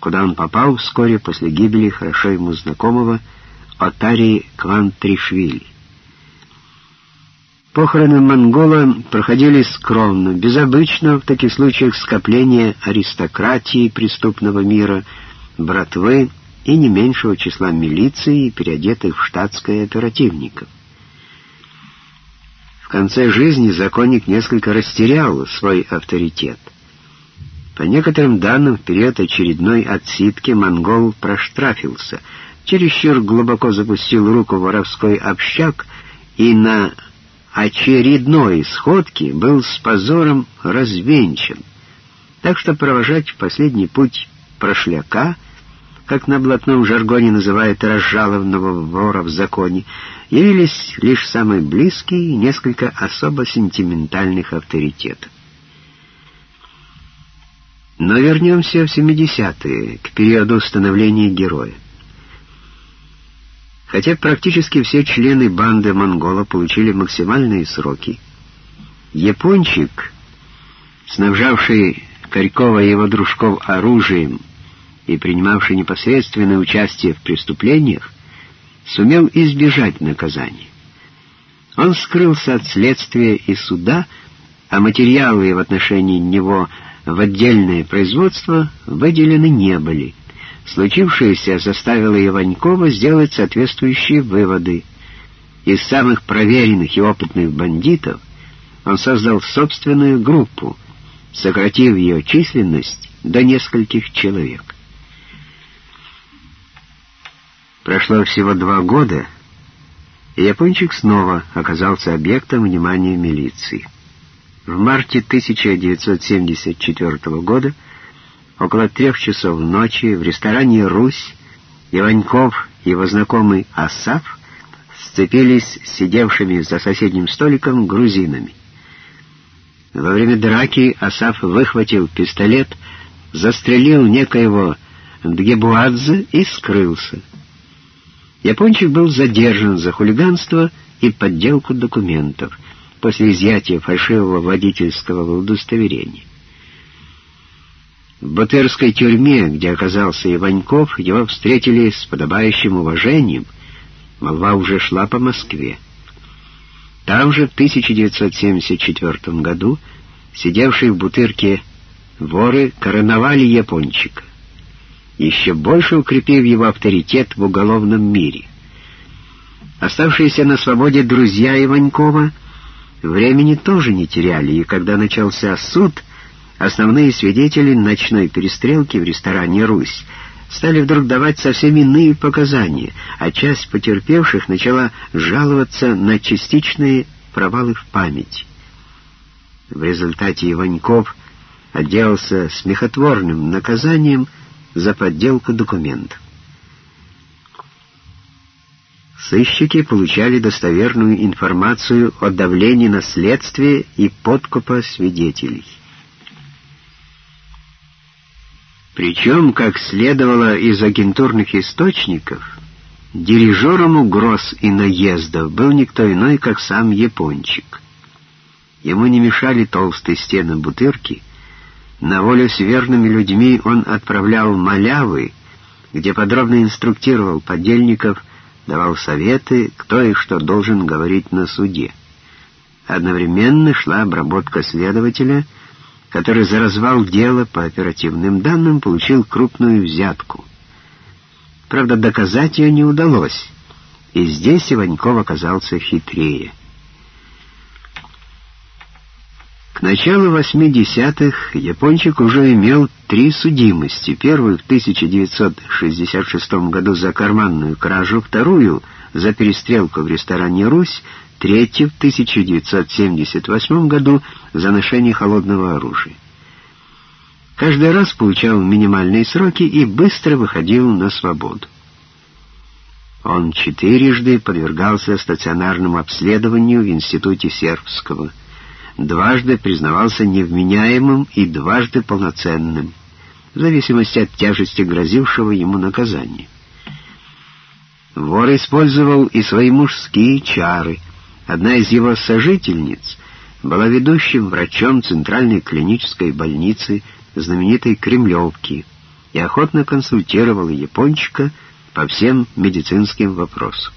куда он попал вскоре после гибели хорошо ему знакомого Отари Квантришвили. Похороны монгола проходили скромно, без обычного в таких случаях скопления аристократии преступного мира, братвы и не меньшего числа милиции, переодетых в штатское оперативников. В конце жизни законник несколько растерял свой авторитет. По некоторым данным, в период очередной отсидки монгол проштрафился, чересчур глубоко запустил руку в воровской общак и на очередной сходке был с позором развенчан. Так что провожать в последний путь прошляка, как на блатном жаргоне называют разжалованного вора в законе, явились лишь самые близкие и несколько особо сентиментальных авторитетов. Но вернемся в 70-е, к периоду становления героя. Хотя практически все члены банды монгола получили максимальные сроки, япончик, снабжавший Корькова и его дружков оружием и принимавший непосредственное участие в преступлениях, сумел избежать наказания. Он скрылся от следствия и суда, а материалы в отношении него в отдельное производство выделены не были — Случившееся заставило Иванькова сделать соответствующие выводы. Из самых проверенных и опытных бандитов он создал собственную группу, сократив ее численность до нескольких человек. Прошло всего два года, и Япончик снова оказался объектом внимания милиции. В марте 1974 года около трех часов ночи в ресторане «Русь» Иваньков и его знакомый Асаф сцепились с сидевшими за соседним столиком грузинами. Во время драки Асаф выхватил пистолет, застрелил некоего Дгебуадзе и скрылся. Япончик был задержан за хулиганство и подделку документов после изъятия фальшивого водительского удостоверения. В Батырской тюрьме, где оказался Иваньков, его встретили с подобающим уважением. Молва уже шла по Москве. Там же в 1974 году сидевшие в Бутырке воры короновали Япончика, еще больше укрепив его авторитет в уголовном мире. Оставшиеся на свободе друзья Иванькова времени тоже не теряли, и когда начался суд — Основные свидетели ночной перестрелки в ресторане «Русь» стали вдруг давать совсем иные показания, а часть потерпевших начала жаловаться на частичные провалы в памяти. В результате Иваньков отделался смехотворным наказанием за подделку документов. Сыщики получали достоверную информацию о давлении на следствие и подкупа свидетелей. Причем, как следовало из агентурных источников, дирижером угроз и наездов был никто иной, как сам Япончик. Ему не мешали толстые стены бутырки, на волю с верными людьми он отправлял малявы, где подробно инструктировал подельников, давал советы, кто и что должен говорить на суде. Одновременно шла обработка следователя — который за развал дела по оперативным данным получил крупную взятку. Правда, доказать ее не удалось, и здесь Иваньков оказался хитрее. К началу 80-х Япончик уже имел три судимости. Первую в 1966 году за карманную кражу, вторую — за перестрелку в ресторане «Русь», третий в 1978 году за ношение холодного оружия. Каждый раз получал минимальные сроки и быстро выходил на свободу. Он четырежды подвергался стационарному обследованию в Институте Сербского, дважды признавался невменяемым и дважды полноценным, в зависимости от тяжести грозившего ему наказания. Вор использовал и свои мужские чары — Одна из его сожительниц была ведущим врачом Центральной клинической больницы знаменитой Кремлевки, и охотно консультировал япончика по всем медицинским вопросам.